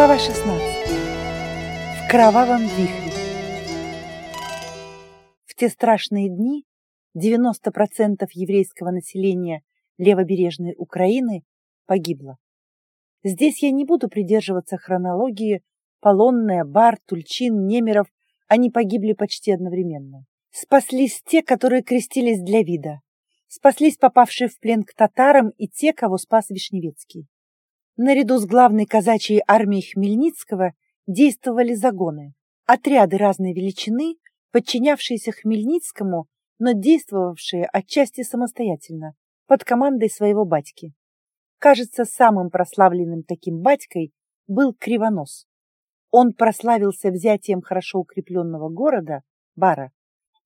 Глава 16. В кровавом вихре. В те страшные дни 90% еврейского населения левобережной Украины погибло. Здесь я не буду придерживаться хронологии Полонная, Бар, Тульчин, Немеров. Они погибли почти одновременно. Спаслись те, которые крестились для вида. Спаслись попавшие в плен к татарам и те, кого спас Вишневецкий. Наряду с главной казачьей армией Хмельницкого действовали загоны, отряды разной величины, подчинявшиеся Хмельницкому, но действовавшие отчасти самостоятельно, под командой своего батьки. Кажется, самым прославленным таким батькой был Кривонос. Он прославился взятием хорошо укрепленного города, Бара.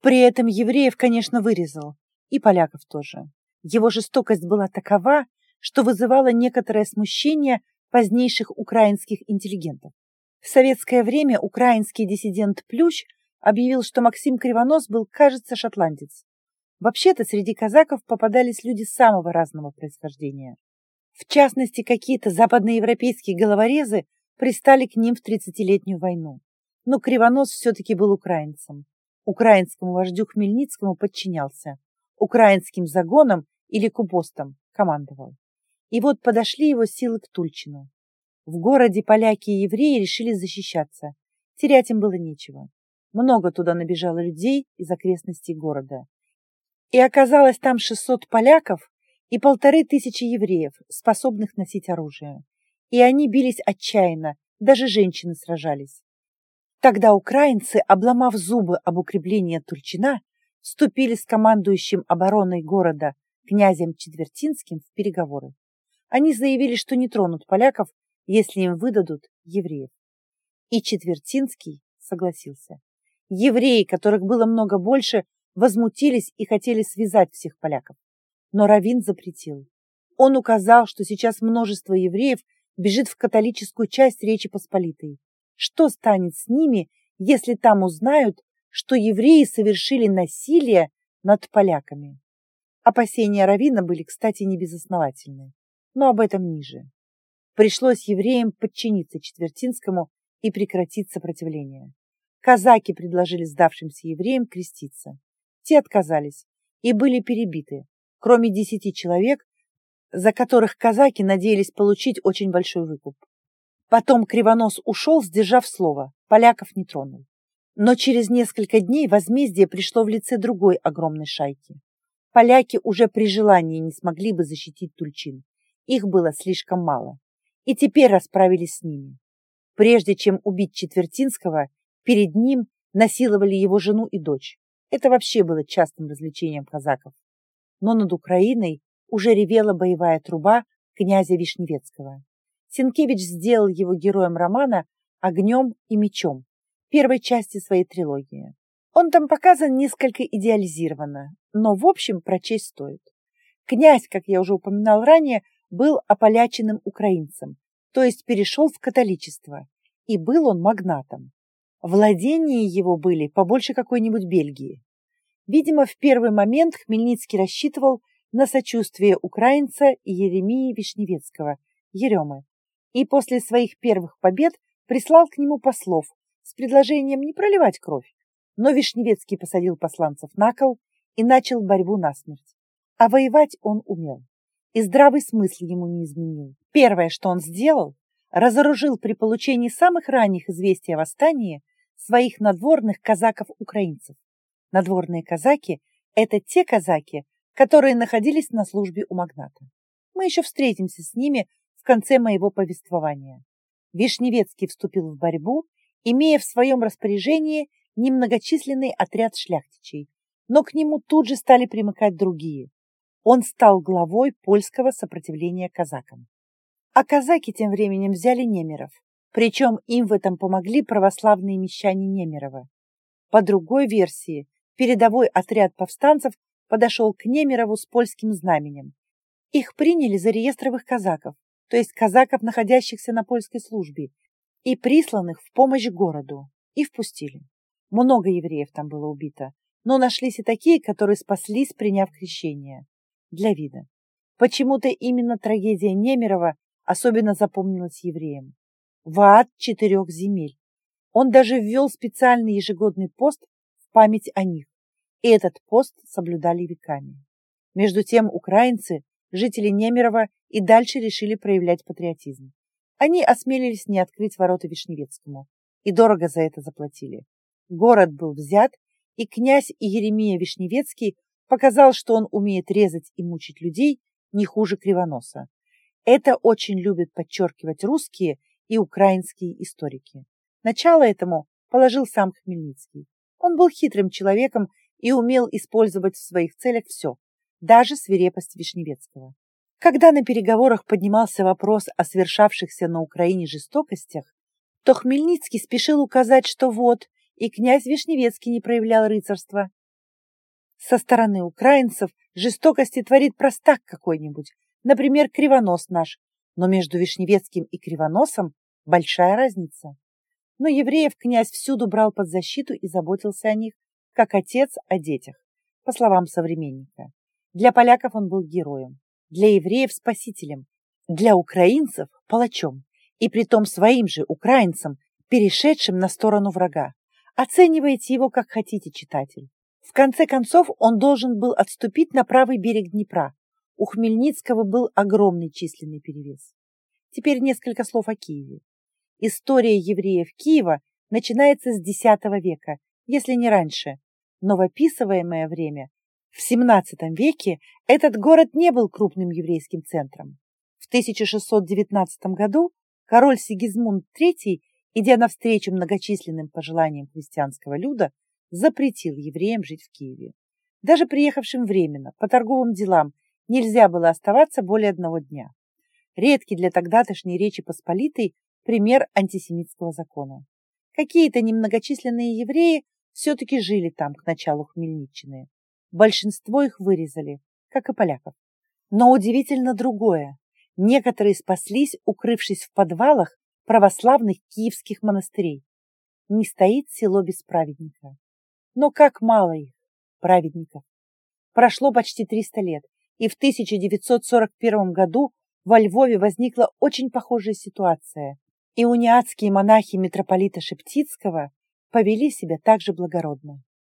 При этом евреев, конечно, вырезал, и поляков тоже. Его жестокость была такова, что вызывало некоторое смущение позднейших украинских интеллигентов. В советское время украинский диссидент Плющ объявил, что Максим Кривонос был, кажется, шотландец. Вообще-то среди казаков попадались люди самого разного происхождения. В частности, какие-то западноевропейские головорезы пристали к ним в тридцатилетнюю войну. Но Кривонос все-таки был украинцем. Украинскому вождю Хмельницкому подчинялся. Украинским загоном или купостом командовал. И вот подошли его силы к Тульчину. В городе поляки и евреи решили защищаться. Терять им было нечего. Много туда набежало людей из окрестностей города. И оказалось там 600 поляков и полторы тысячи евреев, способных носить оружие. И они бились отчаянно, даже женщины сражались. Тогда украинцы, обломав зубы об укрепление Тульчина, вступили с командующим обороной города князем Четвертинским в переговоры. Они заявили, что не тронут поляков, если им выдадут евреев. И Четвертинский согласился. Евреи, которых было много больше, возмутились и хотели связать всех поляков. Но Равин запретил. Он указал, что сейчас множество евреев бежит в католическую часть Речи Посполитой. Что станет с ними, если там узнают, что евреи совершили насилие над поляками? Опасения Равина были, кстати, небезосновательны но об этом ниже. Пришлось евреям подчиниться Четвертинскому и прекратить сопротивление. Казаки предложили сдавшимся евреям креститься. Те отказались и были перебиты, кроме десяти человек, за которых казаки надеялись получить очень большой выкуп. Потом Кривонос ушел, сдержав слово, поляков не тронул. Но через несколько дней возмездие пришло в лице другой огромной шайки. Поляки уже при желании не смогли бы защитить Тульчин. Их было слишком мало. И теперь расправились с ними. Прежде чем убить Четвертинского, перед ним насиловали его жену и дочь. Это вообще было частым развлечением казаков. Но над Украиной уже ревела боевая труба князя Вишневецкого. Сенкевич сделал его героем романа «Огнем и мечом» первой части своей трилогии. Он там показан несколько идеализированно, но в общем прочесть стоит. Князь, как я уже упоминал ранее, был ополяченным украинцем, то есть перешел в католичество, и был он магнатом. Владения его были побольше какой-нибудь Бельгии. Видимо, в первый момент Хмельницкий рассчитывал на сочувствие украинца Еремии Вишневецкого, Еремы, и после своих первых побед прислал к нему послов с предложением не проливать кровь. Но Вишневецкий посадил посланцев на кол и начал борьбу насмерть. А воевать он умел и здравый смысл ему не изменил. Первое, что он сделал, разоружил при получении самых ранних известий о восстании своих надворных казаков-украинцев. Надворные казаки – это те казаки, которые находились на службе у магната. Мы еще встретимся с ними в конце моего повествования. Вишневецкий вступил в борьбу, имея в своем распоряжении немногочисленный отряд шляхтичей, но к нему тут же стали примыкать другие, он стал главой польского сопротивления казакам. А казаки тем временем взяли немеров, причем им в этом помогли православные мещане Немерова. По другой версии, передовой отряд повстанцев подошел к Немерову с польским знаменем. Их приняли за реестровых казаков, то есть казаков, находящихся на польской службе, и присланных в помощь городу, и впустили. Много евреев там было убито, но нашлись и такие, которые спаслись, приняв крещение для вида. Почему-то именно трагедия Немерова особенно запомнилась евреям. в ад четырех земель. Он даже ввел специальный ежегодный пост в память о них, и этот пост соблюдали веками. Между тем украинцы, жители Немерова, и дальше решили проявлять патриотизм. Они осмелились не открыть ворота Вишневецкому, и дорого за это заплатили. Город был взят, и князь Иеремия Вишневецкий показал, что он умеет резать и мучить людей не хуже Кривоноса. Это очень любят подчеркивать русские и украинские историки. Начало этому положил сам Хмельницкий. Он был хитрым человеком и умел использовать в своих целях все, даже свирепость Вишневецкого. Когда на переговорах поднимался вопрос о совершавшихся на Украине жестокостях, то Хмельницкий спешил указать, что вот, и князь Вишневецкий не проявлял рыцарства. Со стороны украинцев жестокости творит простак какой-нибудь, например, Кривонос наш, но между Вишневецким и Кривоносом большая разница. Но евреев князь всюду брал под защиту и заботился о них, как отец о детях, по словам современника. Для поляков он был героем, для евреев – спасителем, для украинцев – палачом, и притом своим же украинцам, перешедшим на сторону врага. Оценивайте его как хотите, читатель. В конце концов, он должен был отступить на правый берег Днепра. У Хмельницкого был огромный численный перевес. Теперь несколько слов о Киеве. История евреев Киева начинается с X века, если не раньше, но в описываемое время, в XVII веке, этот город не был крупным еврейским центром. В 1619 году король Сигизмунд III, идя навстречу многочисленным пожеланиям христианского люда, запретил евреям жить в Киеве. Даже приехавшим временно, по торговым делам, нельзя было оставаться более одного дня. Редкий для тогдашней Речи Посполитой пример антисемитского закона. Какие-то немногочисленные евреи все-таки жили там к началу Хмельниччины. Большинство их вырезали, как и поляков. Но удивительно другое. Некоторые спаслись, укрывшись в подвалах православных киевских монастырей. Не стоит село без праведника. Но как мало их, праведников. Прошло почти 300 лет, и в 1941 году во Львове возникла очень похожая ситуация и униатские монахи митрополита Шептицкого повели себя также благородно.